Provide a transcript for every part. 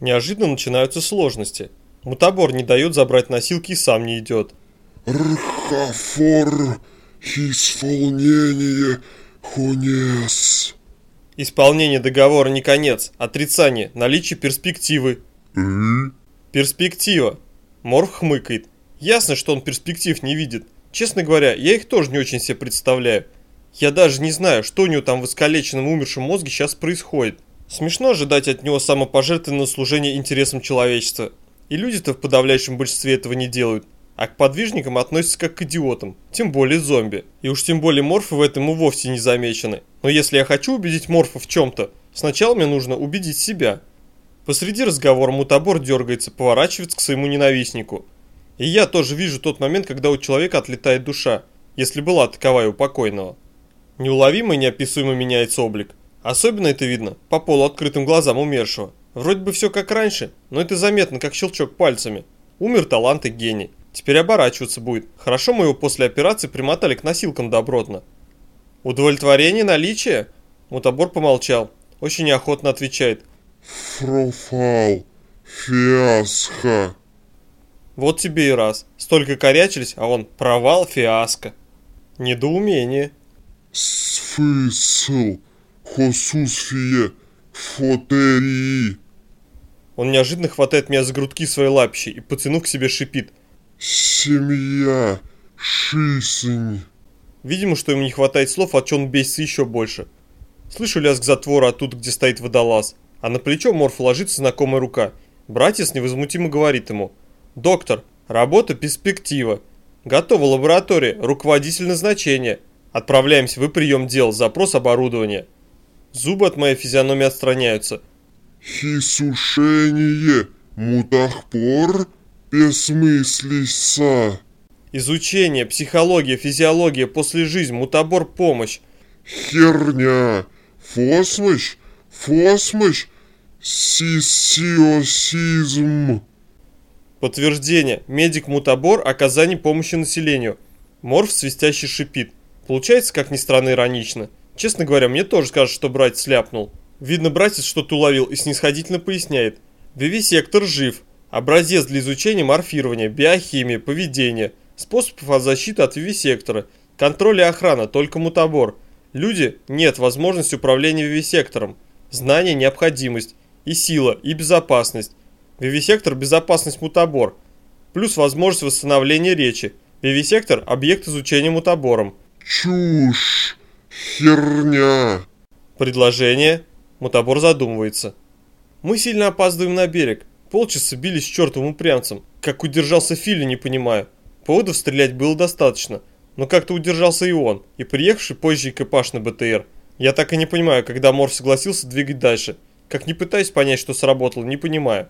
Неожиданно начинаются сложности. Мутабор не дает забрать носилки и сам не идет. Рхафор, исполнение, хунес. Исполнение договора не конец, отрицание, наличие перспективы. Перспектива. Морф хмыкает. Ясно, что он перспектив не видит. Честно говоря, я их тоже не очень себе представляю. Я даже не знаю, что у него там в искалеченном умершем мозге сейчас происходит. Смешно ожидать от него самопожертвенного служения интересам человечества. И люди-то в подавляющем большинстве этого не делают. А к подвижникам относятся как к идиотам, тем более зомби. И уж тем более морфы в этом и вовсе не замечены. Но если я хочу убедить морфа в чем-то, сначала мне нужно убедить себя. Посреди разговора мутабор дергается, поворачивается к своему ненавистнику. И я тоже вижу тот момент, когда у человека отлетает душа, если была таковая у покойного. Неуловимо и неописуемо меняется облик. Особенно это видно по полуоткрытым глазам умершего. Вроде бы все как раньше, но это заметно, как щелчок пальцами. Умер талант и гений. Теперь оборачиваться будет. Хорошо мы его после операции примотали к носилкам добротно. Удовлетворение наличия? Мутабор помолчал. Очень неохотно отвечает. Фрофал, фиаско. Вот тебе и раз. Столько корячились, а он провал, фиаско. Недоумение. Смысл, хосусфие, фотерии. Он неожиданно хватает меня за грудки своей лапищей и, потянув к себе, шипит. Семья, жизнь. Видимо, что ему не хватает слов, от чего он бесится еще больше. Слышу лязг затвора оттуда, где стоит водолаз, а на плечо Морфа ложится знакомая рука. Братец невозмутимо говорит ему. «Доктор, работа перспектива. Готова лаборатория, руководитель назначения. Отправляемся, вы прием дел, запрос оборудования». Зубы от моей физиономии отстраняются. Хисушение, мутахпор, бессмыслица. Изучение, психология, физиология, после жизнь, мутабор, помощь. Херня, фосмощ, фосмощ, сисиосизм. Подтверждение. Медик мутабор, оказание помощи населению. Морф свистящий шипит. Получается, как ни странно, иронично. Честно говоря, мне тоже скажут, что брать сляпнул. Видно, братец что-то уловил и снисходительно поясняет. Вивисектор жив. Образец для изучения морфирования, биохимии, поведения. Способов защиты от вивисектора. Контроль и охрана, только мутабор. Люди – нет возможности управления вивисектором. Знание – необходимость. И сила, и безопасность. Вивисектор – безопасность мутабор. Плюс возможность восстановления речи. Вивисектор – объект изучения мутабором. Чушь, херня. Предложение. Мутабор задумывается. Мы сильно опаздываем на берег. Полчаса бились с чертовым упрямцем. Как удержался Филли, не понимаю. Поводов стрелять было достаточно. Но как-то удержался и он, и приехавший позже экипаж на БТР. Я так и не понимаю, когда Морф согласился двигать дальше. Как не пытаюсь понять, что сработало, не понимаю.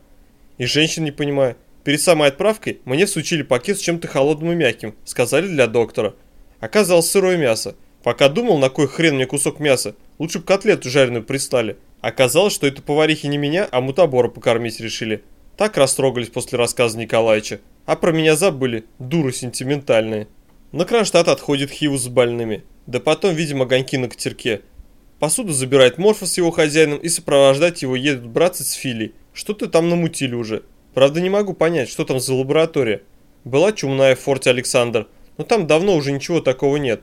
И женщин не понимаю. Перед самой отправкой мне всучили пакет с чем-то холодным и мягким. Сказали для доктора. Оказалось сырое мясо. Пока думал, на кой хрен мне кусок мяса, лучше бы котлету жареную прислали. Оказалось, что это поварихи не меня, а мутабора покормить решили. Так растрогались после рассказа Николаевича. А про меня забыли, дуры сентиментальные. На Кронштадт отходит Хиву с больными. Да потом, видимо, огоньки на катерке. Посуду забирает Морфа с его хозяином и сопровождать его едут братцы с Филей. Что-то там намутили уже. Правда, не могу понять, что там за лаборатория. Была чумная в форте Александр, но там давно уже ничего такого нет.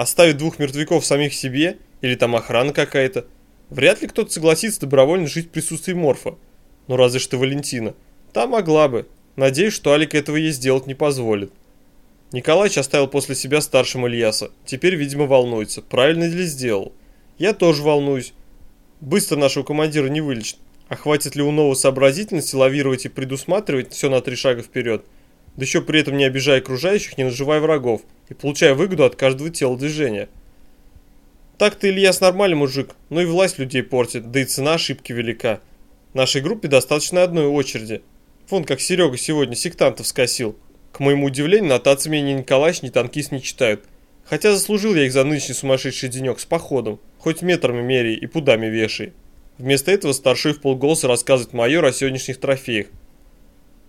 Оставить двух мертвяков самих себе? Или там охрана какая-то? Вряд ли кто-то согласится добровольно жить в присутствии Морфа. Ну разве что Валентина. Та могла бы. Надеюсь, что Алик этого ей сделать не позволит. Николаич оставил после себя старшим Ильяса. Теперь, видимо, волнуется. Правильно ли сделал? Я тоже волнуюсь. Быстро нашего командира не вылечит. А хватит ли у нового сообразительности лавировать и предусматривать все на три шага вперед? Да еще при этом не обижая окружающих, не наживая врагов и получая выгоду от каждого телодвижения. Так-то Ильяс нормальный мужик, но и власть людей портит, да и цена ошибки велика. Нашей группе достаточно одной очереди. Вон как Серега сегодня сектантов скосил. К моему удивлению, нотациями ни Николаевич, ни танкист не читают. Хотя заслужил я их за нынешний сумасшедший денек с походом, хоть метрами меряй и пудами вешай. Вместо этого старший в полголоса рассказывает майор о сегодняшних трофеях.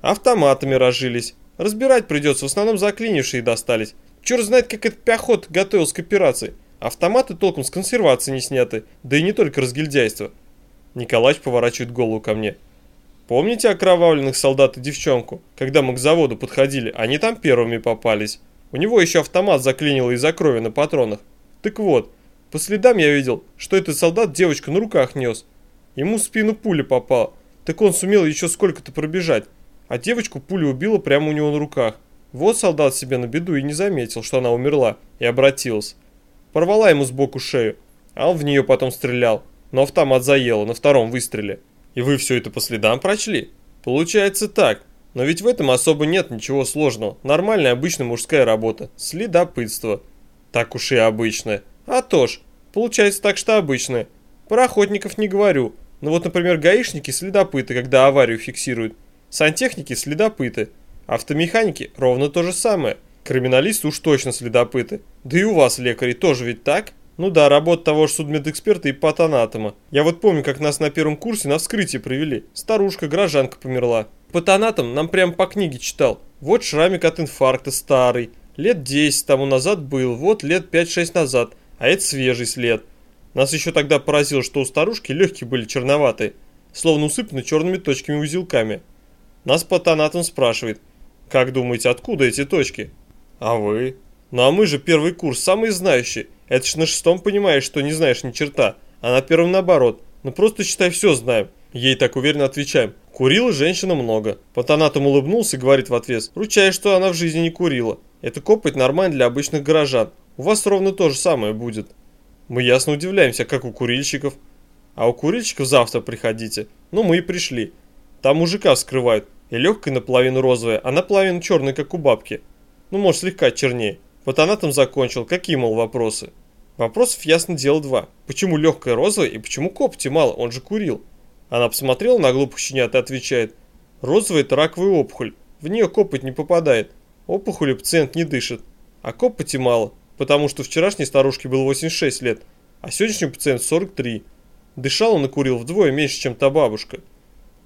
Автоматами разжились. Разбирать придется, в основном заклинившие достались. Черт знает, как этот пехот готовился к операции. Автоматы толком с консервации не сняты, да и не только разгильдяйство. Николаевич поворачивает голову ко мне. Помните окровавленных солдат и девчонку? Когда мы к заводу подходили, они там первыми попались. У него еще автомат заклинило из-за крови на патронах. Так вот, по следам я видел, что этот солдат девочку на руках нес. Ему в спину пуля попала, так он сумел еще сколько-то пробежать. А девочку пуля убила прямо у него на руках. Вот солдат себе на беду и не заметил, что она умерла, и обратился. Порвала ему сбоку шею, а он в нее потом стрелял, но автомат заело на втором выстреле. И вы все это по следам прочли? Получается так. Но ведь в этом особо нет ничего сложного. Нормальная обычная мужская работа. Следопытство. Так уж и обычная. А то ж. Получается так, что обычная. Про охотников не говорю. Но вот, например, гаишники следопыты, когда аварию фиксируют. Сантехники следопыты. Автомеханики ровно то же самое. Криминалисты уж точно следопыты. Да и у вас, лекари, тоже ведь так? Ну да, работа того же судмедэксперта и патанатома. Я вот помню, как нас на первом курсе на вскрытие провели. Старушка, горожанка померла. Патанатом нам прям по книге читал. Вот шрамик от инфаркта старый. Лет 10 тому назад был, вот лет 5-6 назад. А это свежий след. Нас еще тогда поразило, что у старушки легкие были черноватые, словно усыпаны черными точками-узелками. Нас патанатом спрашивает, как думаете, откуда эти точки? А вы? Ну а мы же первый курс, самые знающие. Это ж на шестом понимаешь, что не знаешь ни черта, а на первом наоборот. Ну просто считай все знаем. Ей так уверенно отвечаем. Курила женщина много. Патанатом улыбнулся и говорит в ответ. Ручаюсь, что она в жизни не курила. Это копать нормально для обычных горожан. У вас ровно то же самое будет. Мы ясно удивляемся, как у курильщиков. А у курильщиков завтра приходите. Ну мы и пришли. Там мужика вскрывают. И легкая наполовину розовая, а наполовину черная, как у бабки. Ну может слегка чернее. Патанатом закончил. Какие, мол, вопросы? Вопросов ясно дело два. Почему легкая розовая и почему копти мало, он же курил? Она посмотрела на глупых щенят и отвечает. Розовая это раковая опухоль, в нее копоть не попадает. Опухоли пациент не дышит. А копоти мало, потому что вчерашней старушке было 86 лет, а сегодняшний пациент 43. Дышал он и курил вдвое меньше, чем та бабушка.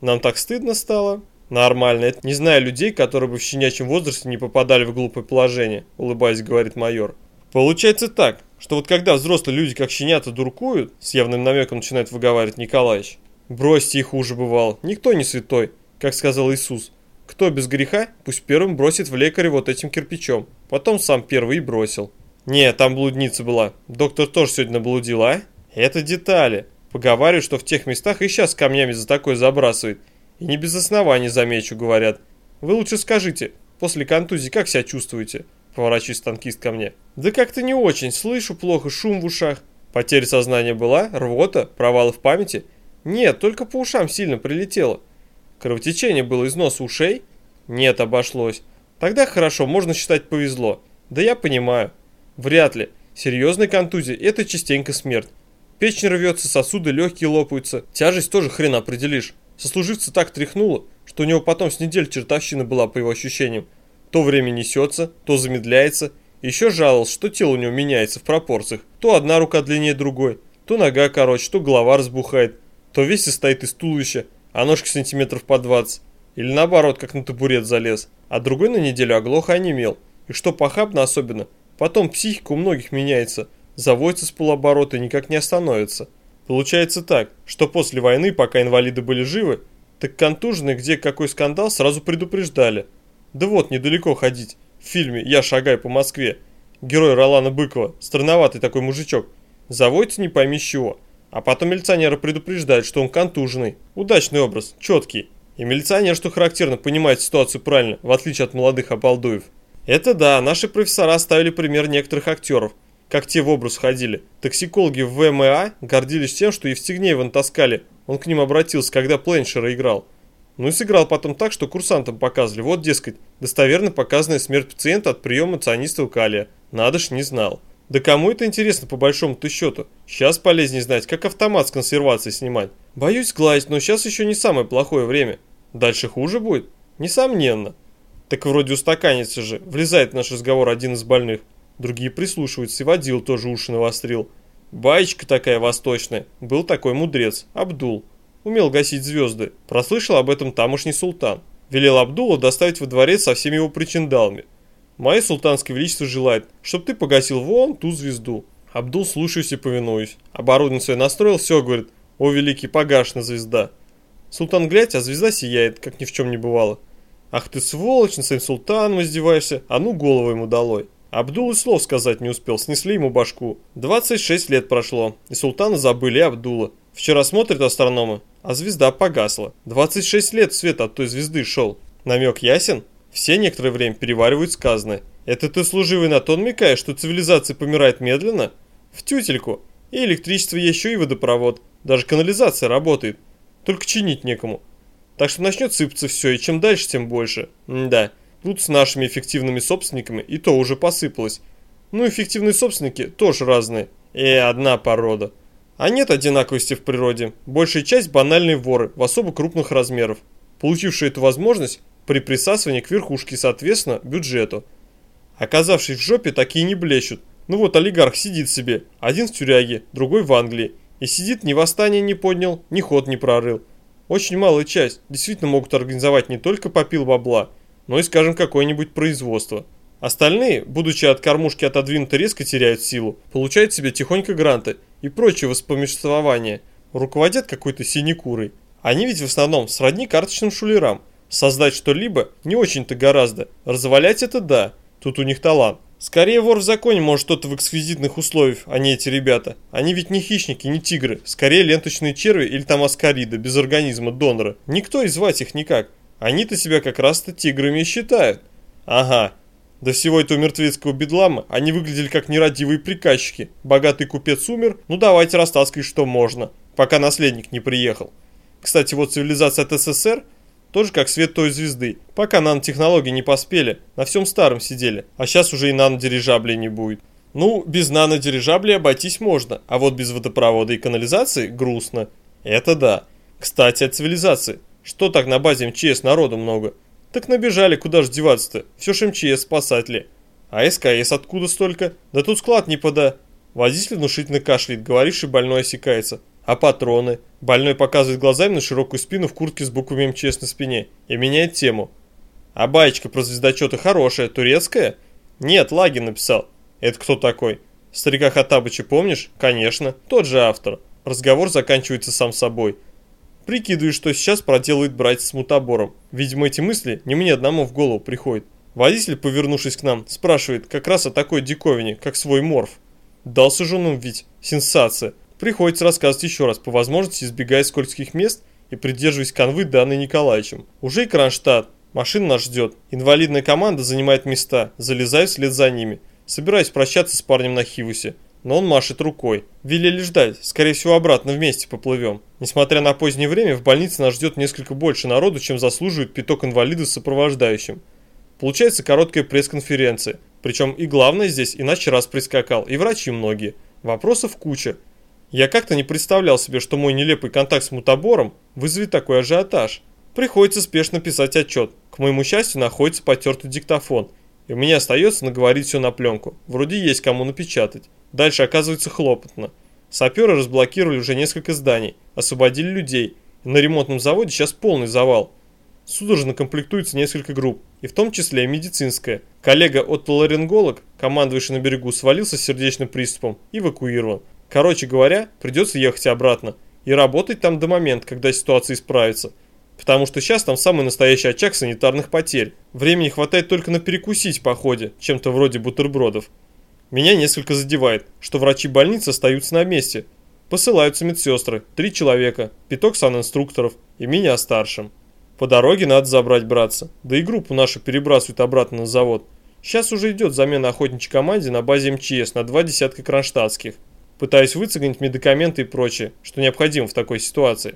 Нам так стыдно стало. Нормально, это не зная людей, которые бы в щенячьем возрасте не попадали в глупое положение, улыбаясь, говорит майор. Получается так, что вот когда взрослые люди как щенята дуркуют, с явным намеком начинает выговаривать Николаевич, бросьте их хуже бывал, никто не святой, как сказал Иисус. Кто без греха, пусть первым бросит в лекаря вот этим кирпичом, потом сам первый и бросил. Не, там блудница была, доктор тоже сегодня блудил, а? Это детали. Поговариваю, что в тех местах и сейчас камнями за такое забрасывает. И не без оснований, замечу, говорят. Вы лучше скажите, после контузии как себя чувствуете? Поворачиваясь танкист ко мне. Да как-то не очень, слышу плохо, шум в ушах. Потеря сознания была, рвота, провалы в памяти? Нет, только по ушам сильно прилетело. Кровотечение было из носа ушей? Нет, обошлось. Тогда хорошо, можно считать повезло. Да я понимаю. Вряд ли. Серьезная контузия – это частенько смерть. Печень рвется, сосуды легкие лопаются. Тяжесть тоже хрен определишь. Сослуживца так тряхнуло, что у него потом с недель чертовщина была по его ощущениям. То время несется, то замедляется. Еще жаловался, что тело у него меняется в пропорциях. То одна рука длиннее другой, то нога короче, то голова разбухает, то весь состоит из туловища, а ножки сантиметров по 20. Или наоборот, как на табурет залез. А другой на неделю оглох и онемел. И что похабно особенно, потом психика у многих меняется, заводится с полоборота и никак не остановится. Получается так, что после войны, пока инвалиды были живы, так контуженные, где какой скандал, сразу предупреждали – да вот, недалеко ходить. В фильме «Я шагаю по Москве». Герой Ролана Быкова, странноватый такой мужичок, заводится не пойми чего. А потом милиционера предупреждают, что он контуженный. Удачный образ, четкий. И милиционер, что характерно, понимает ситуацию правильно, в отличие от молодых обалдуев. Это да, наши профессора ставили пример некоторых актеров, как те в образ ходили. Токсикологи в ВМА гордились тем, что Евстигнеева натаскали. Он к ним обратился, когда Пленшера играл. Ну и сыграл потом так, что курсантам показывали. Вот, дескать, достоверно показанная смерть пациента от приема цианистого калия. Надо ж, не знал. Да кому это интересно по большому-то счету? Сейчас полезнее знать, как автомат с консервацией снимать. Боюсь сглазить, но сейчас еще не самое плохое время. Дальше хуже будет? Несомненно. Так вроде устаканится же, влезает в наш разговор один из больных. Другие прислушиваются, и водил тоже уши навострил. Баечка такая восточная. Был такой мудрец, Абдул умел гасить звезды, прослышал об этом тамошний султан. Велел Абдула доставить во дворец со всеми его причиндалами. Мое султанское величество желает, чтобы ты погасил вон ту звезду. Абдул слушаюсь и повинуюсь. Оборудование свое настроил, все, говорит, о великий погашена звезда. Султан глядь, а звезда сияет, как ни в чем не бывало. Ах ты сволочь, на своим султаном издеваешься, а ну голову ему долой. Абдул и слов сказать не успел, снесли ему башку. 26 лет прошло, и султана забыли, Абдула. Вчера смотрят астрономы, а звезда погасла. 26 лет свет от той звезды шел. Намек ясен? Все некоторое время переваривают сказанное. Это ты, служивый, на то намекаешь, что цивилизация помирает медленно? В тютельку. И электричество еще и водопровод. Даже канализация работает. Только чинить некому. Так что начнет сыпаться все, и чем дальше, тем больше. М да, тут с нашими эффективными собственниками и то уже посыпалось. Ну, эффективные собственники тоже разные. И одна порода. А нет одинаковости в природе. Большая часть банальные воры в особо крупных размеров, получившие эту возможность при присасывании к верхушке, соответственно, бюджету. Оказавшись в жопе, такие не блещут. Ну вот олигарх сидит себе, один в тюряге, другой в Англии. И сидит, ни восстание не поднял, ни ход не прорыл. Очень малая часть действительно могут организовать не только попил бабла, но и, скажем, какое-нибудь производство. Остальные, будучи от кормушки отодвинуты, резко теряют силу, получают себе тихонько гранты и прочее воспомеществование, руководят какой-то синекурой. Они ведь в основном сродни карточным шулерам. Создать что-либо не очень-то гораздо, развалять это да, тут у них талант. Скорее вор в законе может что-то в эксquизитных условиях, а не эти ребята. Они ведь не хищники, не тигры, скорее ленточные черви или там аскариды, без организма донора. Никто и звать их никак. Они-то себя как раз-то тиграми считают. Ага, до всего этого мертвецкого бедлама они выглядели как нерадивые приказчики. Богатый купец умер, ну давайте растаскай что можно, пока наследник не приехал. Кстати, вот цивилизация от СССР тоже как свет той звезды. Пока нанотехнологии не поспели, на всем старом сидели, а сейчас уже и нанодирижаблей не будет. Ну, без нанодирижаблей обойтись можно, а вот без водопровода и канализации грустно. Это да. Кстати, о цивилизации. Что так на базе МЧС народу много? Так набежали, куда ж деваться-то? Все ж МЧС спасатели. А СКС откуда столько? Да тут склад не пода. Водитель внушительно кашляет, говоришь, и больной осекается. А патроны? Больной показывает глазами на широкую спину в куртке с буквами МЧС на спине и меняет тему. А баечка про звездочеты хорошая, турецкая? Нет, Лагин написал. Это кто такой? Старика Хатабыча помнишь? Конечно, тот же автор. Разговор заканчивается сам собой. Прикидываю, что сейчас проделает братец с мутабором. Видимо, эти мысли не мне одному в голову приходят. Водитель, повернувшись к нам, спрашивает как раз о такой диковине, как свой морф. Дался же он ведь. Сенсация. Приходится рассказывать еще раз, по возможности избегая скользких мест и придерживаясь конвы, данной Николаевичем. Уже и Кронштадт. Машина нас ждет. Инвалидная команда занимает места. Залезаю вслед за ними. Собираюсь прощаться с парнем на Хивусе но он машет рукой. Велели ждать, скорее всего обратно вместе поплывем. Несмотря на позднее время, в больнице нас ждет несколько больше народу, чем заслуживает пяток инвалидов с сопровождающим. Получается короткая пресс-конференция. Причем и главное здесь иначе раз прискакал, и врачи многие. Вопросов куча. Я как-то не представлял себе, что мой нелепый контакт с мутабором вызовет такой ажиотаж. Приходится спешно писать отчет. К моему счастью, находится потертый диктофон. И у меня остается наговорить все на пленку. Вроде есть кому напечатать. Дальше оказывается хлопотно. Саперы разблокировали уже несколько зданий, освободили людей. И на ремонтном заводе сейчас полный завал. Судорожно комплектуется несколько групп, и в том числе и медицинская. Коллега отоларинголог, командующий на берегу, свалился с сердечным приступом, эвакуирован. Короче говоря, придется ехать обратно и работать там до момента, когда ситуация исправится. Потому что сейчас там самый настоящий очаг санитарных потерь. Времени хватает только на перекусить по ходе, чем-то вроде бутербродов. Меня несколько задевает, что врачи больницы остаются на месте. Посылаются медсестры, три человека, пяток санинструкторов и меня старшим. По дороге надо забрать братца, да и группу нашу перебрасывают обратно на завод. Сейчас уже идет замена охотничьей команде на базе МЧС на два десятка кронштадтских. Пытаюсь выцегнить медикаменты и прочее, что необходимо в такой ситуации.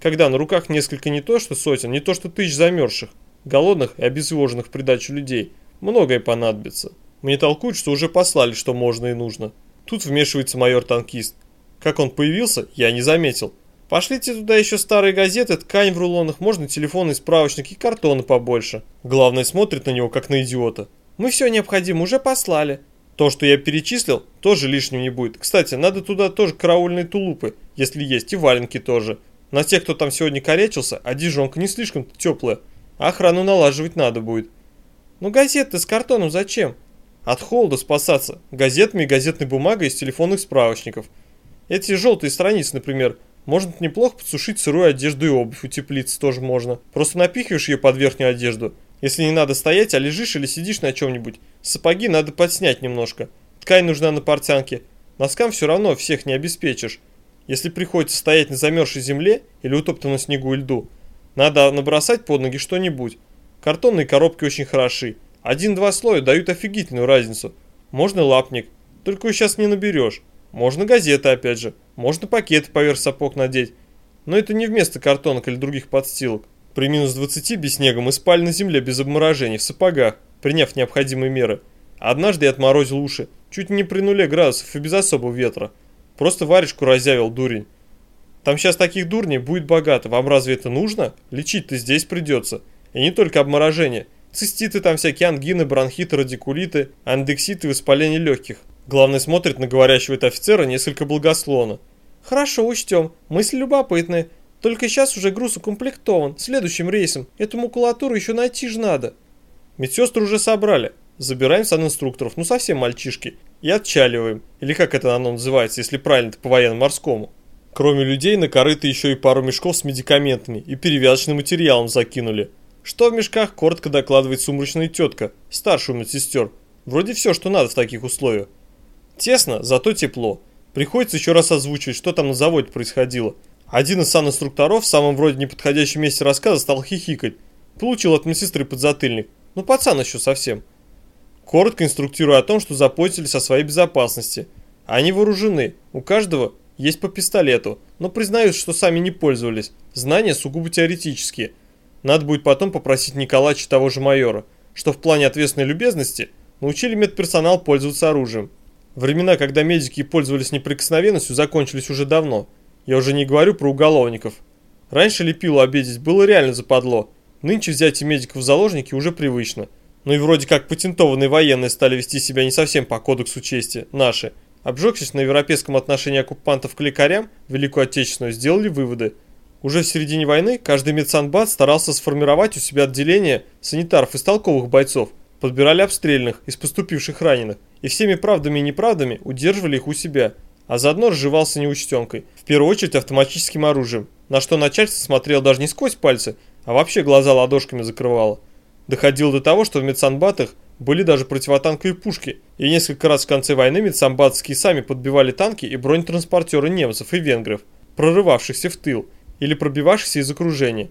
Когда на руках несколько не то что сотен, не то что тысяч замерзших, голодных и обезвоженных в придачу людей, многое понадобится. Мне толкуют, что уже послали, что можно и нужно. Тут вмешивается майор-танкист. Как он появился, я не заметил. Пошлите туда еще старые газеты, ткань в рулонах, можно телефонный справочник и побольше. Главное смотрит на него, как на идиота. Мы все необходимое уже послали. То, что я перечислил, тоже лишним не будет. Кстати, надо туда тоже караульные тулупы, если есть, и валенки тоже. На тех, кто там сегодня корячился, одежонка не слишком теплая. Охрану налаживать надо будет. Ну газеты с картоном зачем? От холода спасаться газетами и газетной бумагой из телефонных справочников. Эти желтые страницы, например, Можно неплохо подсушить сырую одежду и обувь, утеплиться тоже можно. Просто напихиваешь ее под верхнюю одежду. Если не надо стоять, а лежишь или сидишь на чем-нибудь. Сапоги надо подснять немножко. Ткань нужна на портянке. Носкам все равно всех не обеспечишь. Если приходится стоять на замерзшей земле или утоптанном снегу и льду, надо набросать под ноги что-нибудь. Картонные коробки очень хороши. Один-два слоя дают офигительную разницу. Можно лапник, только его сейчас не наберешь. Можно газеты опять же, можно пакеты поверх сапог надеть. Но это не вместо картонок или других подстилок. При минус 20 без снега мы спали на земле без обморожений, в сапогах, приняв необходимые меры. Однажды я отморозил уши, чуть не при нуле градусов и без особого ветра. Просто варежку разъявил, дурень. Там сейчас таких дурней будет богато, вам разве это нужно? Лечить-то здесь придется. И не только обморожение. Циститы там всякие, ангины, бронхиты, радикулиты, андекситы воспаление легких. Главный смотрит на говорящего это офицера несколько благословно. «Хорошо, учтем. Мысли любопытные. Только сейчас уже груз укомплектован. Следующим рейсом. Эту макулатуру еще найти же надо». Медсестры уже собрали. Забираем санинструкторов, ну совсем мальчишки. И отчаливаем. Или как это оно называется, если правильно-то по военно-морскому. Кроме людей на корыто еще и пару мешков с медикаментами и перевязочным материалом закинули. Что в мешках, коротко докладывает сумрачная тетка, старшую медсестер. Вроде все, что надо в таких условиях. Тесно, зато тепло. Приходится еще раз озвучивать, что там на заводе происходило. Один из санинструкторов в самом вроде неподходящем месте рассказа стал хихикать. Получил от медсестры подзатыльник. Ну пацан еще совсем. Коротко инструктируя о том, что запойтились о своей безопасности. Они вооружены, у каждого есть по пистолету, но признают, что сами не пользовались. Знания сугубо теоретические. Надо будет потом попросить Николача того же майора, что в плане ответственной любезности научили медперсонал пользоваться оружием. Времена, когда медики пользовались неприкосновенностью, закончились уже давно. Я уже не говорю про уголовников. Раньше лепилу обидеть было реально западло. Нынче взять медиков в заложники уже привычно. Ну и вроде как патентованные военные стали вести себя не совсем по кодексу чести, наши. Обжегшись на европейском отношении оккупантов к лекарям, Великую Отечественную, сделали выводы. Уже в середине войны каждый медсанбат старался сформировать у себя отделение санитаров из толковых бойцов, подбирали обстрельных из поступивших раненых и всеми правдами и неправдами удерживали их у себя, а заодно разживался неучтенкой, в первую очередь автоматическим оружием, на что начальство смотрело даже не сквозь пальцы, а вообще глаза ладошками закрывало. Доходило до того, что в медсанбатах были даже противотанковые пушки, и несколько раз в конце войны медсамбатские сами подбивали танки и бронетранспортеры немцев и венгров, прорывавшихся в тыл или пробивавшихся из окружения.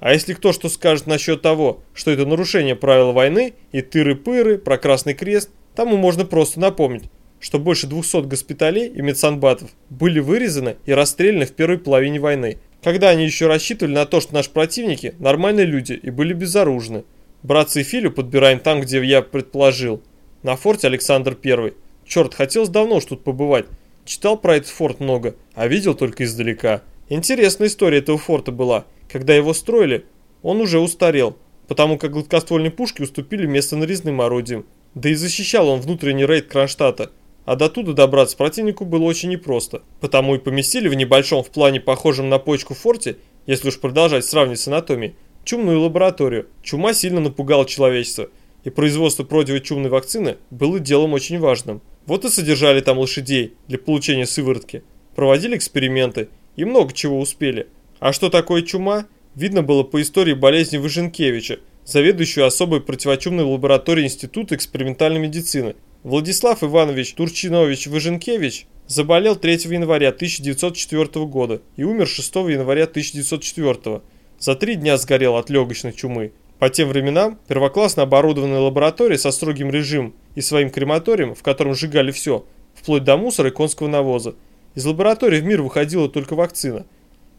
А если кто что скажет насчет того, что это нарушение правил войны и тыры-пыры про Красный Крест, Тому можно просто напомнить, что больше 200 госпиталей и медсанбатов были вырезаны и расстреляны в первой половине войны, когда они еще рассчитывали на то, что наши противники – нормальные люди и были безоружны. Братцы и Филю подбираем там, где я предположил. На форте Александр I. Черт, хотелось давно уж тут побывать. Читал про этот форт много, а видел только издалека. Интересная история этого форта была. Когда его строили, он уже устарел, потому как гладкоствольные пушки уступили место нарезным орудиям. Да и защищал он внутренний рейд Кронштадта, а до туда добраться противнику было очень непросто. Потому и поместили в небольшом в плане похожем на почку форте, если уж продолжать сравнивать с анатомией, чумную лабораторию. Чума сильно напугала человечество, и производство противочумной вакцины было делом очень важным. Вот и содержали там лошадей для получения сыворотки, проводили эксперименты и много чего успели. А что такое чума, видно было по истории болезни Выженкевича, заведующую особой противочумной лабораторией Института экспериментальной медицины. Владислав Иванович Турчинович Выженкевич заболел 3 января 1904 года и умер 6 января 1904. За три дня сгорел от легочной чумы. По тем временам первоклассно оборудованная лаборатория со строгим режимом и своим крематорием, в котором сжигали все, вплоть до мусора и конского навоза. Из лаборатории в мир выходила только вакцина –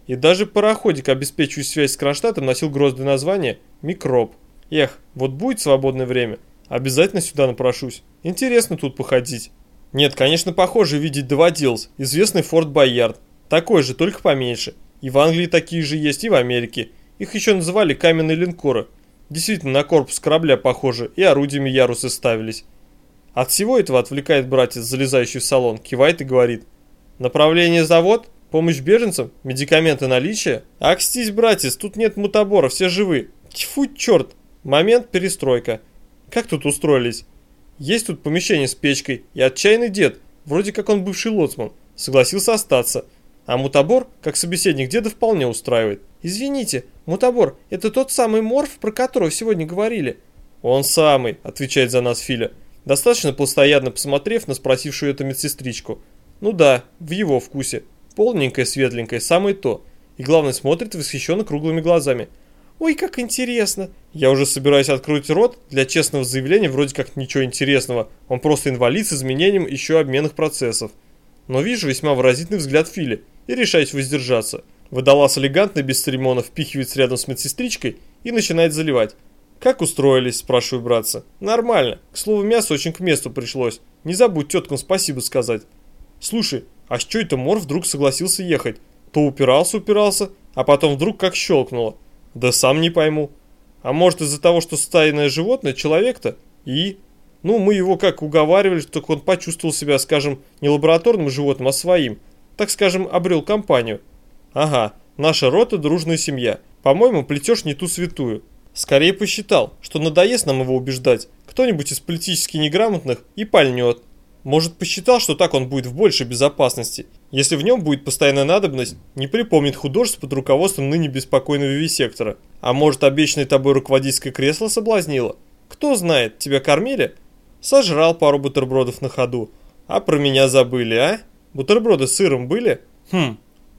и даже пароходик, обеспечивающий связь с Кронштадтом, носил грозное название «Микроб». Эх, вот будет свободное время, обязательно сюда напрошусь. Интересно тут походить. Нет, конечно, похоже видеть доводилось. Известный Форт Боярд. Такой же, только поменьше. И в Англии такие же есть, и в Америке. Их еще называли каменные линкоры. Действительно, на корпус корабля похоже, и орудиями ярусы ставились. От всего этого отвлекает братец, залезающий в салон, кивает и говорит. «Направление завод?» Помощь беженцам? Медикаменты наличия? Акстись, братец, тут нет мутабора, все живы. Тьфу, черт. Момент перестройка. Как тут устроились? Есть тут помещение с печкой и отчаянный дед, вроде как он бывший лоцман, согласился остаться. А мутабор, как собеседник деда, вполне устраивает. «Извините, мутабор, это тот самый морф, про которого сегодня говорили?» «Он самый», — отвечает за нас Филя. Достаточно постоянно посмотрев на спросившую эту медсестричку. Ну да, в его вкусе. Полненькая, светленькая, самое то. И главное, смотрит восхищенно круглыми глазами. «Ой, как интересно!» Я уже собираюсь открыть рот для честного заявления, вроде как ничего интересного. Он просто инвалид с изменением еще обменных процессов. Но вижу весьма выразительный взгляд Фили и решаюсь воздержаться. Водолаз элегантно, без церемонов, впихивается рядом с медсестричкой и начинает заливать. «Как устроились?» – спрашиваю братца. «Нормально. К слову, мясо очень к месту пришлось. Не забудь теткам спасибо сказать». «Слушай, а с чё это Мор вдруг согласился ехать? То упирался-упирался, а потом вдруг как щелкнуло. Да сам не пойму. А может из-за того, что стайное животное, человек-то? И? Ну, мы его как уговаривали, только он почувствовал себя, скажем, не лабораторным животным, а своим. Так скажем, обрел компанию. Ага, наша рота дружная семья. По-моему, плетешь не ту святую. Скорее посчитал, что надоест нам его убеждать, кто-нибудь из политически неграмотных и пальнет. Может посчитал, что так он будет в большей безопасности. Если в нем будет постоянная надобность, не припомнит художеств под руководством ныне беспокойного вивисектора. А может обещанное тобой руководительское кресло соблазнило? Кто знает, тебя кормили? Сожрал пару бутербродов на ходу. А про меня забыли, а? Бутерброды с сыром были? Хм,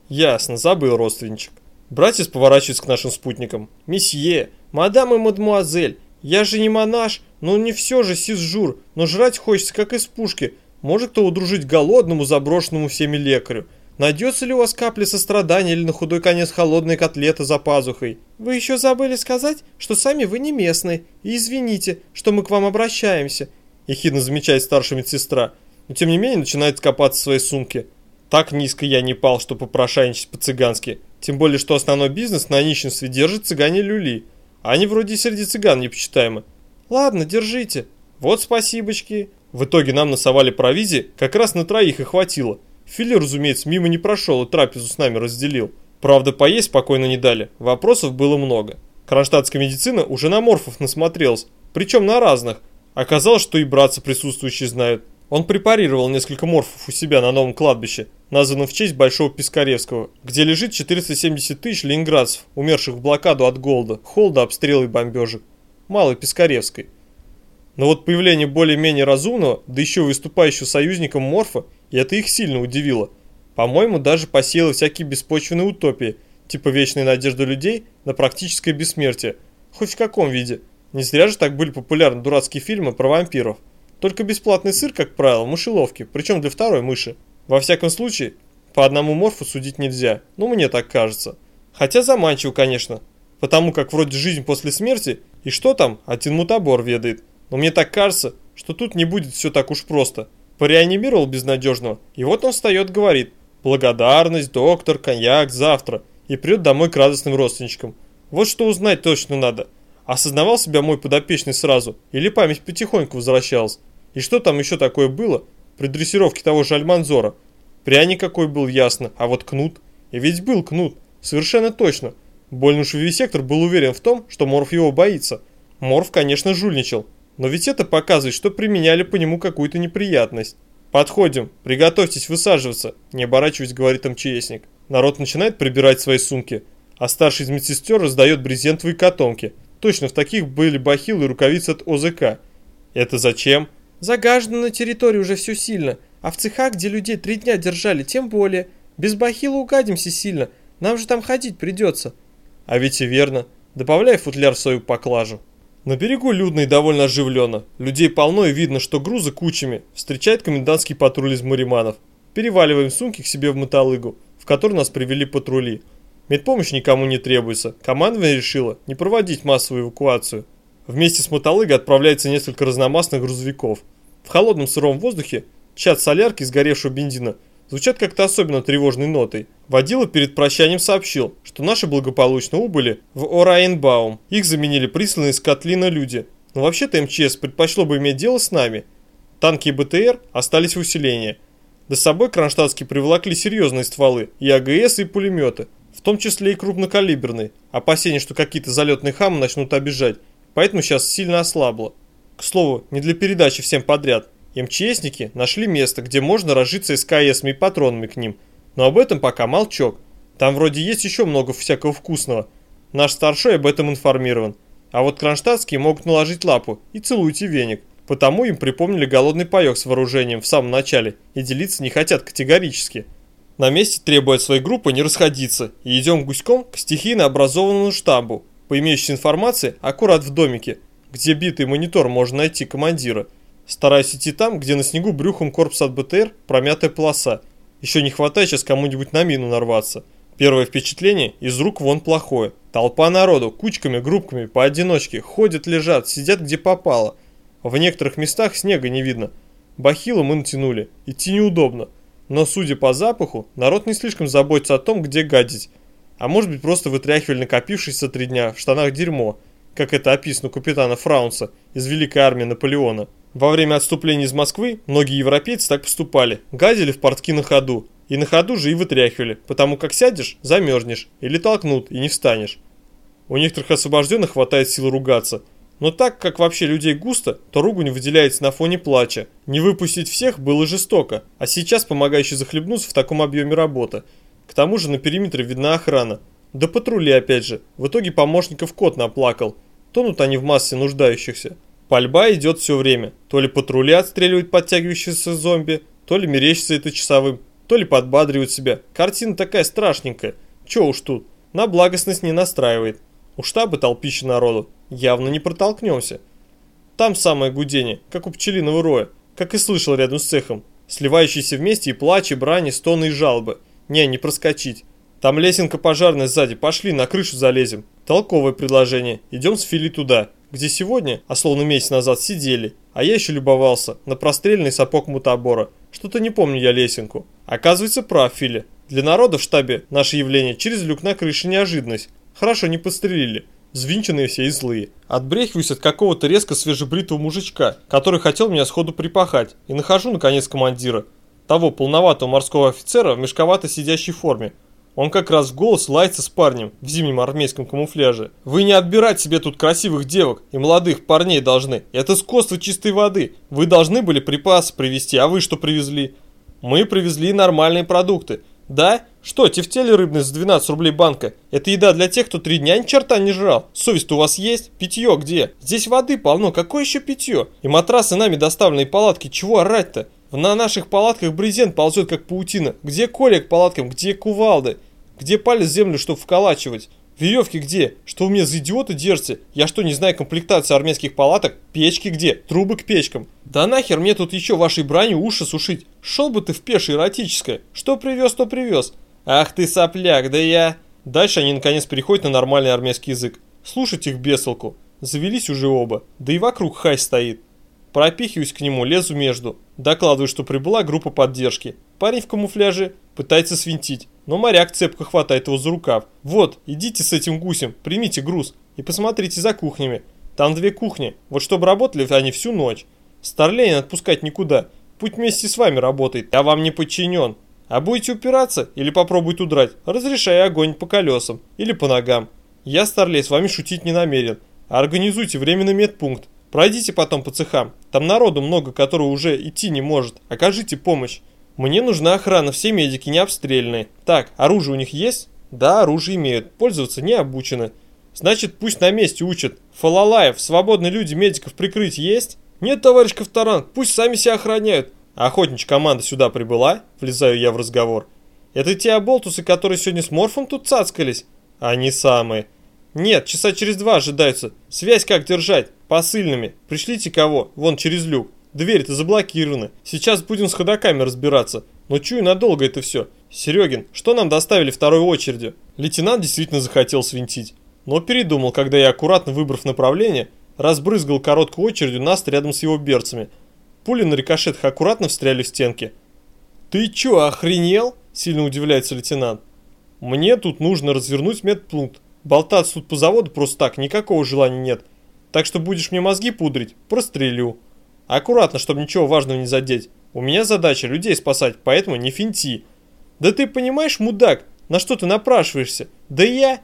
ясно, забыл родственничек. Братец поворачивается к нашим спутникам. «Месье, мадам и мадмуазель, я же не монаш, но не все же сизжур, но жрать хочется, как из пушки. Может кто удружить голодному, заброшенному всеми лекарю? Найдется ли у вас капля сострадания или на худой конец холодной котлеты за пазухой? Вы еще забыли сказать, что сами вы не местные, и извините, что мы к вам обращаемся», – ехидно замечает старшая медсестра, но тем не менее начинает копаться в своей сумке. Так низко я не пал, что попрошайничать по-цыгански. Тем более, что основной бизнес на нищенстве держит цыгане люли. Они вроде среди цыган непочитаемы. Ладно, держите. Вот спасибочки. В итоге нам насовали провизии, как раз на троих и хватило. Фили, разумеется, мимо не прошел и трапезу с нами разделил. Правда, поесть спокойно не дали. Вопросов было много. Кронштадтская медицина уже на морфов насмотрелась, причем на разных. Оказалось, что и братцы присутствующие знают. Он препарировал несколько морфов у себя на новом кладбище, названном в честь Большого Пискаревского, где лежит 470 тысяч ленинградцев, умерших в блокаду от голода, холода, обстрела и бомбежек. Малой Пискаревской. Но вот появление более-менее разумного, да еще выступающего союзником морфа, и это их сильно удивило. По-моему, даже посеяло всякие беспочвенные утопии, типа вечной надежды людей на практическое бессмертие, хоть в каком виде. Не зря же так были популярны дурацкие фильмы про вампиров. Только бесплатный сыр, как правило, в мышеловке, причем для второй мыши. Во всяком случае, по одному морфу судить нельзя, ну мне так кажется. Хотя заманчиво, конечно, потому как вроде жизнь после смерти, и что там, один мутабор ведает. Но мне так кажется, что тут не будет все так уж просто. Пореанимировал безнадежного, и вот он встает говорит «Благодарность, доктор, коньяк, завтра» и придет домой к радостным родственничкам. Вот что узнать точно надо. Осознавал себя мой подопечный сразу, или память потихоньку возвращалась. И что там еще такое было при дрессировке того же Альманзора? Пряник какой был, ясно, а вот кнут. И ведь был кнут, совершенно точно. Больно уж вивисектор был уверен в том, что Морф его боится. Морф, конечно, жульничал, но ведь это показывает, что применяли по нему какую-то неприятность. «Подходим, приготовьтесь высаживаться», – не оборачиваясь, говорит МЧСник. Народ начинает прибирать свои сумки, а старший из медсестер раздает брезентовые котомки. Точно, в таких были бахилы и рукавицы от ОЗК. Это зачем? Загажено на территории уже все сильно, а в цехах, где людей три дня держали, тем более. Без бахила угадимся сильно, нам же там ходить придется. А ведь и верно. Добавляй футляр в свою поклажу. На берегу людно и довольно оживленно. Людей полно и видно, что грузы кучами. Встречает комендантский патруль из мариманов. Переваливаем сумки к себе в мотолыгу, в который нас привели патрули. Медпомощь никому не требуется. Командование решило не проводить массовую эвакуацию. Вместе с мотолыгой отправляется несколько разномастных грузовиков. В холодном сыром воздухе чат солярки сгоревшего бензина звучат как-то особенно тревожной нотой. Водила перед прощанием сообщил, что наши благополучно убыли в Орайенбаум. Их заменили присланные из Котлина люди. Но вообще-то МЧС предпочло бы иметь дело с нами. Танки и БТР остались в усилении. Да с собой кронштадтские приволокли серьезные стволы, и АГС, и пулеметы, в том числе и крупнокалиберные. Опасение, что какие-то залетные хамы начнут обижать, поэтому сейчас сильно ослабло. К слову, не для передачи всем подряд. МЧСники нашли место, где можно разжиться СКСами и патронами к ним. Но об этом пока молчок. Там вроде есть еще много всякого вкусного. Наш старшой об этом информирован. А вот кронштадтские могут наложить лапу и целуйте веник. Потому им припомнили голодный паек с вооружением в самом начале и делиться не хотят категорически. На месте требует своей группы не расходиться и идем гуськом к стихийно образованному штабу. По имеющейся информации, аккурат в домике, где битый монитор можно найти командира. Стараюсь идти там, где на снегу брюхом корпус от БТР промятая полоса. Еще не хватает сейчас кому-нибудь на мину нарваться. Первое впечатление из рук вон плохое. Толпа народу, кучками, группками, поодиночке, ходят, лежат, сидят где попало – в некоторых местах снега не видно. Бахилы мы натянули, идти неудобно. Но судя по запаху, народ не слишком заботится о том, где гадить. А может быть просто вытряхивали накопившееся три дня в штанах дерьмо, как это описано у капитана Фраунса из Великой Армии Наполеона. Во время отступления из Москвы многие европейцы так поступали, гадили в портки на ходу. И на ходу же и вытряхивали, потому как сядешь, замерзнешь, или толкнут, и не встанешь. У некоторых освобожденных хватает сил ругаться – но так как вообще людей густо, то ругунь выделяется на фоне плача. Не выпустить всех было жестоко, а сейчас помогающий захлебнуться в таком объеме работа. К тому же на периметре видна охрана. Да патрули опять же. В итоге помощников кот наплакал. Тонут они в массе нуждающихся. Пальба идет все время. То ли патрули отстреливают подтягивающиеся зомби, то ли мерещится это часовым, то ли подбадривают себя. Картина такая страшненькая. Че уж тут. На благостность не настраивает. У штаба толпища народу. Явно не протолкнемся. Там самое гудение, как у пчелиного роя, как и слышал рядом с цехом. Сливающиеся вместе и плач, и брани, стоны и жалобы. Не, не проскочить. Там лесенка пожарная сзади, пошли, на крышу залезем. Толковое предложение, идем с Фили туда, где сегодня, а словно месяц назад, сидели. А я еще любовался на простреленный сапог мутабора. Что-то не помню я лесенку. Оказывается, прав Фили. Для народа в штабе наше явление через люк на крыше неожиданность. Хорошо не подстрелили. Взвинченные все и злые. Отбрехиваюсь от какого-то резко свежебритого мужичка, который хотел меня сходу припахать, и нахожу, наконец, командира. Того полноватого морского офицера в мешковато сидящей форме. Он как раз в голос лается с парнем в зимнем армейском камуфляже. Вы не отбирать себе тут красивых девок и молодых парней должны. Это скотство чистой воды. Вы должны были припасы привезти, а вы что привезли? Мы привезли нормальные продукты. Да? Что, тефтели рыбный за 12 рублей банка? Это еда для тех, кто три дня ни черта не жрал. Совесть у вас есть? Питье где? Здесь воды полно, какое еще питье? И матрасы нами доставленные палатки, чего орать-то? На наших палатках брезент ползет как паутина. Где коля к палаткам, где кувалды? Где палец землю, чтобы вколачивать? Веревки где? Что вы мне за идиоты держите? Я что, не знаю комплектацию армейских палаток? Печки где? Трубы к печкам. Да нахер мне тут еще вашей бранью уши сушить? Шел бы ты в пешее эротическое. Что привез, то привез. Ах ты сопляк, да я... Дальше они наконец переходят на нормальный армейский язык. Слушать их бесолку. Завелись уже оба. Да и вокруг хай стоит. Пропихиваюсь к нему, лезу между. Докладываю, что прибыла группа поддержки. Парень в камуфляже пытается свинтить, но моряк цепко хватает его за рукав. Вот, идите с этим гусем, примите груз и посмотрите за кухнями. Там две кухни, вот чтобы работали они всю ночь. Старлей отпускать никуда, путь вместе с вами работает, я вам не подчинен. А будете упираться или попробуйте удрать, разрешаю огонь по колесам или по ногам. Я, Старлей, с вами шутить не намерен. Организуйте временный медпункт, Пройдите потом по цехам. Там народу много, который уже идти не может. Окажите помощь. Мне нужна охрана, все медики не обстрельные. Так, оружие у них есть? Да, оружие имеют. Пользоваться не обучены. Значит, пусть на месте учат. Фалалаев, свободные люди медиков прикрыть есть? Нет, товарищ Ковторанг, пусть сами себя охраняют. Охотничья команда сюда прибыла? Влезаю я в разговор. Это те оболтусы, которые сегодня с Морфом тут цацкались? Они самые. Нет, часа через два ожидаются. Связь как держать? Посыльными. Пришлите кого? Вон через люк. Дверь-то заблокирована. Сейчас будем с ходоками разбираться. Но чую, надолго это все. Серегин, что нам доставили второй очередью? Лейтенант действительно захотел свинтить. Но передумал, когда я, аккуратно выбрав направление, разбрызгал короткую очередью наст рядом с его берцами. Пули на рикошетах аккуратно встряли в стенки. «Ты чё, охренел?» – сильно удивляется лейтенант. «Мне тут нужно развернуть медпункт. Болтаться тут по заводу просто так, никакого желания нет. Так что будешь мне мозги пудрить, прострелю. Аккуратно, чтобы ничего важного не задеть. У меня задача людей спасать, поэтому не финти. Да ты понимаешь, мудак, на что ты напрашиваешься? Да я...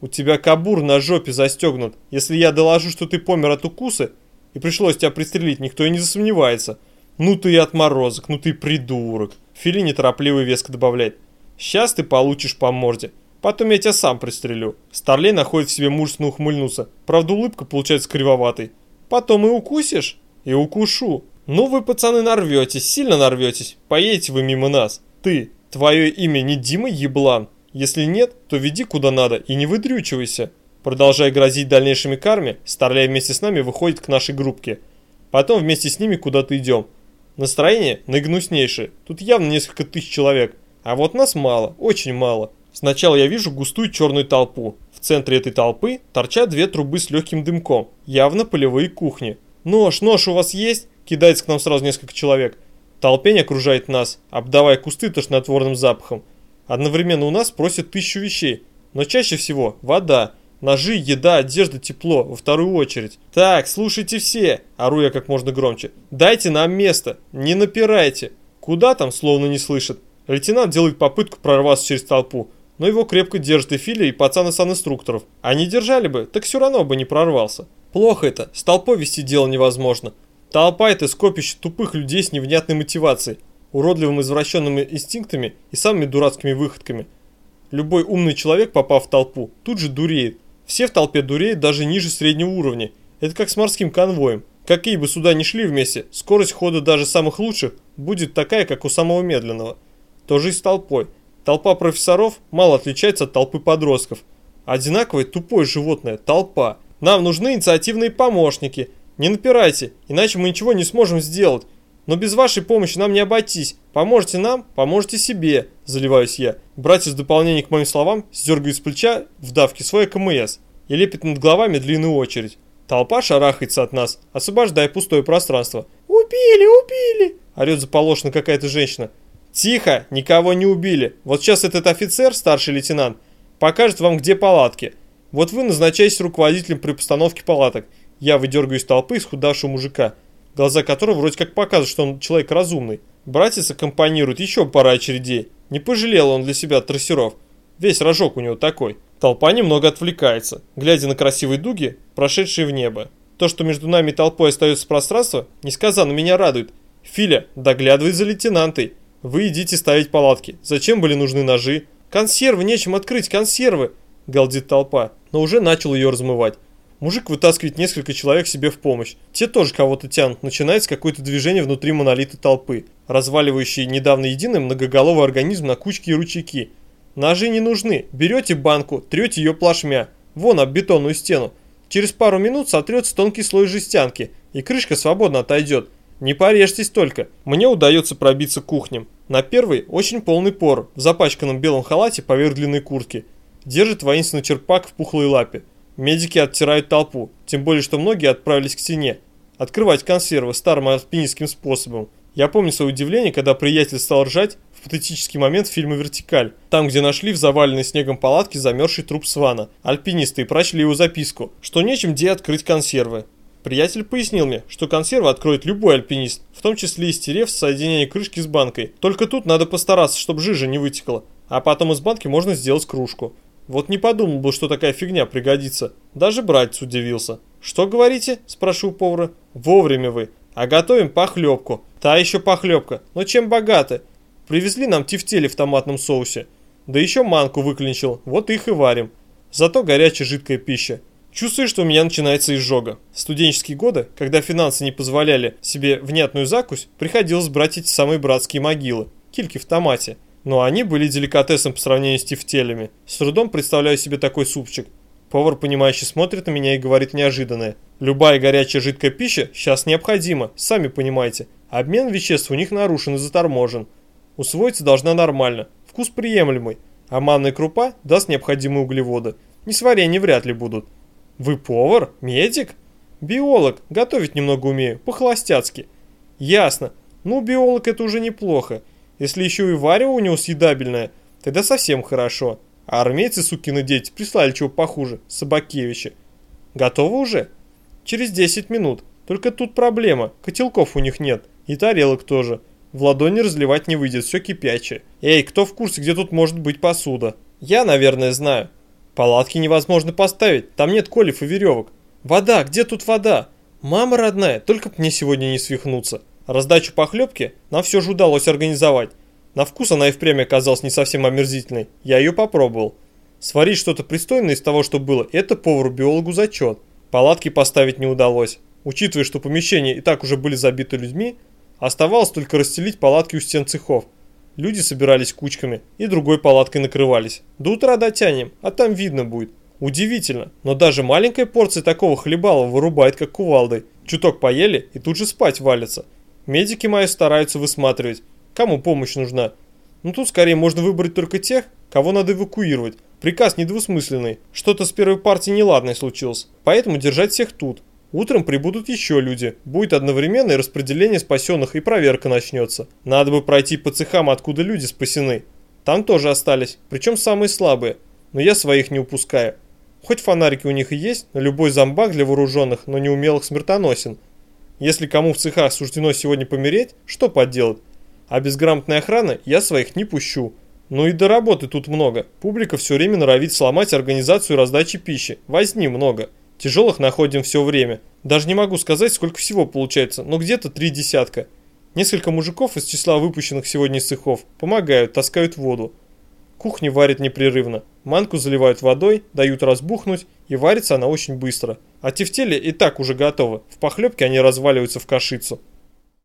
У тебя кабур на жопе застегнут. Если я доложу, что ты помер от укуса, и пришлось тебя пристрелить, никто и не засомневается. Ну ты отморозок, ну ты придурок. Фили неторопливо веско добавляет. Сейчас ты получишь по морде. Потом я тебя сам пристрелю. Старлей находит в себе мужественно ухмыльнуться. Правда, улыбка получается кривоватой. Потом и укусишь? И укушу. Ну вы, пацаны, нарветесь, сильно нарветесь. Поедете вы мимо нас. Ты, твое имя не Дима Еблан? Если нет, то веди куда надо и не выдрючивайся. Продолжая грозить дальнейшими карме, Старлей вместе с нами выходит к нашей группке. Потом вместе с ними куда-то идем. Настроение наигнуснейшее. Тут явно несколько тысяч человек. А вот нас мало, очень мало. Сначала я вижу густую черную толпу. В центре этой толпы торчат две трубы с легким дымком. Явно полевые кухни. «Нож, нож у вас есть?» Кидается к нам сразу несколько человек. Толпень окружает нас, обдавая кусты тошнотворным запахом. Одновременно у нас просят тысячу вещей. Но чаще всего вода, ножи, еда, одежда, тепло, во вторую очередь. «Так, слушайте все!» – ору я как можно громче. «Дайте нам место! Не напирайте!» Куда там, словно не слышат. Лейтенант делает попытку прорваться через толпу, но его крепко держит и и пацаны санинструкторов. Они держали бы, так все равно бы не прорвался. Плохо это, с толпой вести дело невозможно. Толпа это скопище тупых людей с невнятной мотивацией, уродливыми извращенными инстинктами и самыми дурацкими выходками. Любой умный человек, попав в толпу, тут же дуреет. Все в толпе дуреют даже ниже среднего уровня. Это как с морским конвоем. Какие бы сюда ни шли вместе, скорость хода даже самых лучших будет такая, как у самого медленного. То же и с толпой. Толпа профессоров мало отличается от толпы подростков. Одинаковое тупое животное – толпа. Нам нужны инициативные помощники. Не напирайте, иначе мы ничего не сможем сделать. Но без вашей помощи нам не обойтись. Поможете нам, поможете себе, заливаюсь я. Братец в дополнение к моим словам сдергивает с плеча в давке свой КМС и лепит над головами длинную очередь. Толпа шарахается от нас, освобождая пустое пространство. «Убили, убили!» – орет заполошена какая-то женщина. «Тихо, никого не убили. Вот сейчас этот офицер, старший лейтенант, покажет вам, где палатки. Вот вы назначаетесь руководителем при постановке палаток. Я выдергиваю из толпы исхудавшего мужика, глаза которого вроде как показывают, что он человек разумный. Братец аккомпанирует еще пара очередей. Не пожалел он для себя трассеров. Весь рожок у него такой. Толпа немного отвлекается, глядя на красивые дуги, прошедшие в небо. То, что между нами и толпой остается пространство, несказанно меня радует. Филя, доглядывай за лейтенантой. Вы идите ставить палатки. Зачем были нужны ножи? Консервы, нечем открыть, консервы, галдит толпа, но уже начал ее размывать. Мужик вытаскивает несколько человек себе в помощь. Те тоже кого-то тянут. Начинается какое-то движение внутри монолита толпы, разваливающий недавно единый многоголовый организм на кучки и ручейки. Ножи не нужны. Берете банку, трете ее плашмя. Вон об бетонную стену. Через пару минут сотрется тонкий слой жестянки, и крышка свободно отойдет. Не порежьтесь только. Мне удается пробиться к кухням. На первый очень полный пор, в запачканном белом халате поверх длинной куртки. Держит воинственный черпак в пухлой лапе. Медики оттирают толпу, тем более, что многие отправились к стене. Открывать консервы старым альпинистским способом. Я помню свое удивление, когда приятель стал ржать в патетический момент фильма «Вертикаль», там, где нашли в заваленной снегом палатке замерзший труп свана. Альпинисты прочли его записку, что нечем где открыть консервы. Приятель пояснил мне, что консервы откроет любой альпинист, в том числе и стерев соединение крышки с банкой. Только тут надо постараться, чтобы жижа не вытекла, а потом из банки можно сделать кружку. Вот не подумал бы, что такая фигня пригодится. Даже братец удивился. «Что говорите?» – спрошу повара. «Вовремя вы. А готовим похлебку. Та еще похлебка. Но чем богаты? Привезли нам тефтели в томатном соусе. Да еще манку выклинчил. Вот их и варим. Зато горячая жидкая пища. Чувствую, что у меня начинается изжога. В студенческие годы, когда финансы не позволяли себе внятную закусь, приходилось брать эти самые братские могилы, кильки в томате. Но они были деликатесом по сравнению с тефтелями. С трудом представляю себе такой супчик. Повар, понимающий, смотрит на меня и говорит неожиданное. Любая горячая жидкая пища сейчас необходима, сами понимаете. Обмен веществ у них нарушен и заторможен. Усвоиться должна нормально, вкус приемлемый, а манная крупа даст необходимые углеводы. Несварения вряд ли будут. Вы повар? Медик? Биолог, готовить немного умею, по-холостяцки. Ясно. Ну, биолог это уже неплохо. Если еще и варево у него съедабельное, тогда совсем хорошо. А армейцы, сукины дети, прислали чего похуже, Собакевича. Готово уже? Через 10 минут. Только тут проблема, котелков у них нет, и тарелок тоже. В ладони разливать не выйдет, все кипячее. Эй, кто в курсе, где тут может быть посуда? Я, наверное, знаю. Палатки невозможно поставить, там нет колев и веревок. Вода, где тут вода? Мама родная, только б мне сегодня не свихнуться. Раздачу похлебки нам все же удалось организовать. На вкус она и впрямь оказалась не совсем омерзительной. Я ее попробовал. Сварить что-то пристойное из того, что было, это повару-биологу зачет. Палатки поставить не удалось. Учитывая, что помещения и так уже были забиты людьми, оставалось только расстелить палатки у стен цехов. Люди собирались кучками и другой палаткой накрывались. До утра дотянем, а там видно будет. Удивительно, но даже маленькая порция такого хлебала вырубает как кувалдой. Чуток поели и тут же спать валятся. Медики мои стараются высматривать, кому помощь нужна. Ну тут скорее можно выбрать только тех, кого надо эвакуировать. Приказ недвусмысленный, что-то с первой партией неладное случилось, поэтому держать всех тут. Утром прибудут еще люди, будет одновременное распределение спасенных и проверка начнется. Надо бы пройти по цехам, откуда люди спасены. Там тоже остались, причем самые слабые, но я своих не упускаю. Хоть фонарики у них и есть, но любой зомбак для вооруженных, но неумелых смертоносен. Если кому в цехах суждено сегодня помереть, что поделать? А без грамотной охраны я своих не пущу. Ну и до работы тут много. Публика все время норовит сломать организацию раздачи пищи. Возни много. Тяжелых находим все время. Даже не могу сказать, сколько всего получается, но где-то три десятка. Несколько мужиков из числа выпущенных сегодня цехов помогают, таскают воду. Кухня варит непрерывно. Манку заливают водой, дают разбухнуть, и варится она очень быстро. А тефтели и так уже готовы. В похлебке они разваливаются в кашицу.